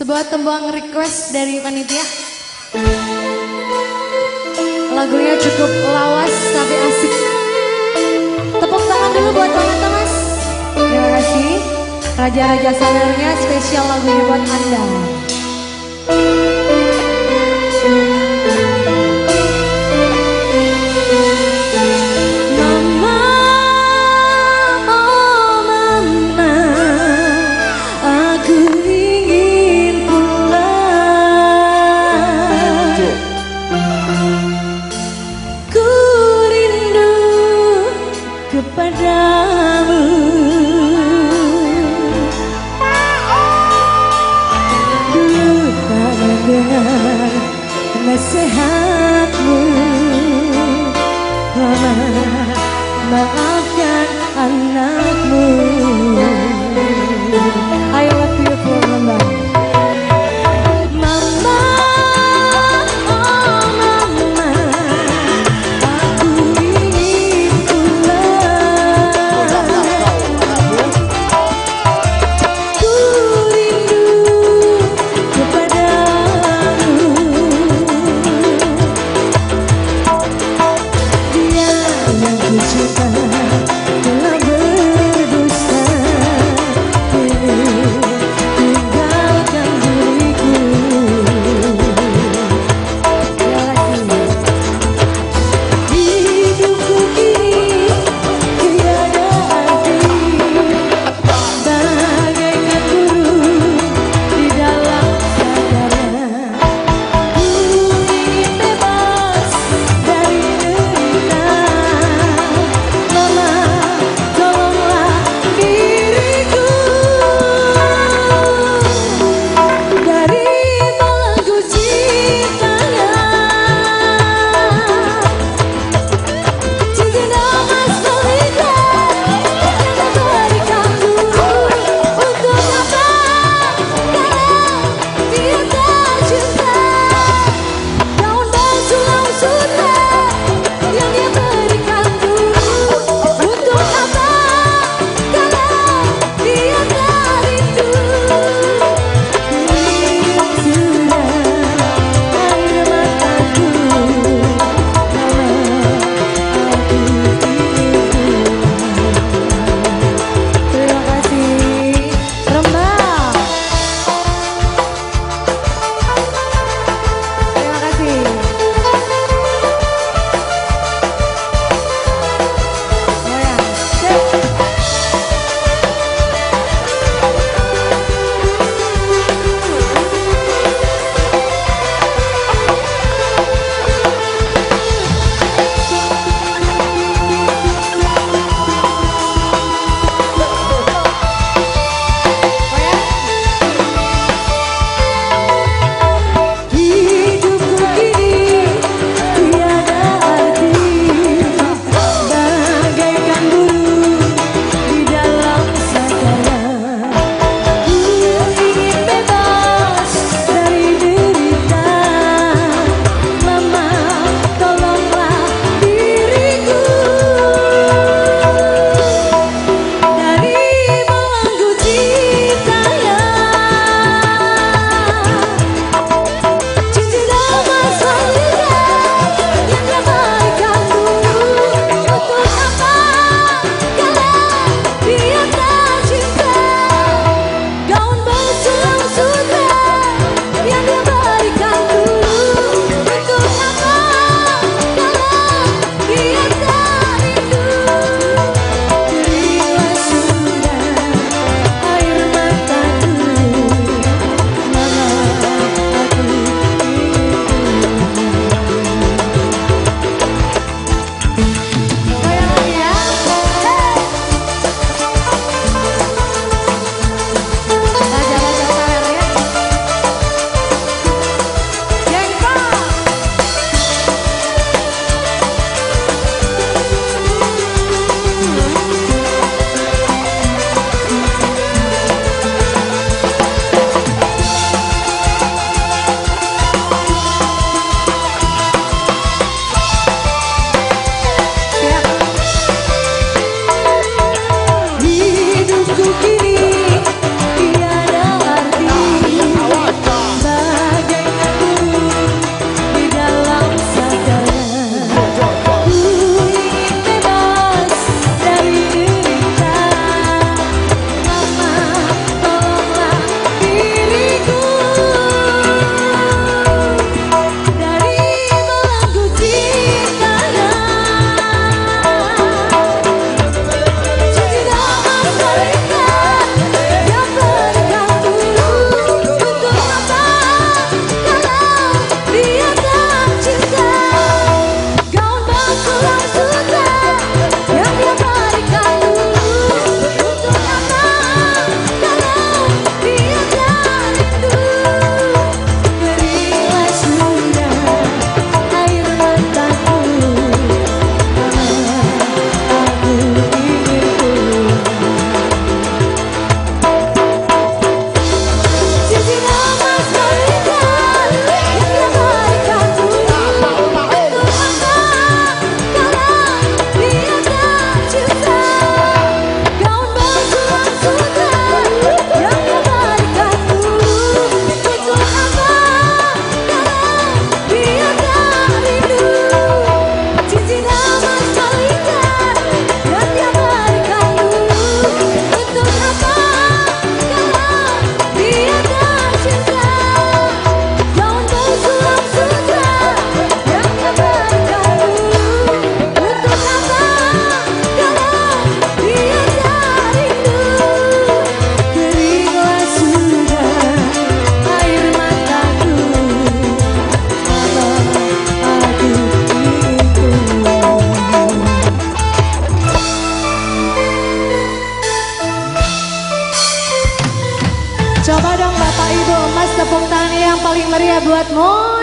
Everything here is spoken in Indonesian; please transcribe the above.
Sebuah tembang request dari panitia. Lagunya cukup lawas tapi asik. Tepuk tangan dulu buat Bang Thomas. Terima kasih. Raja-raja sadarnya spesial lagunya buat Anda. And they say hi buatmu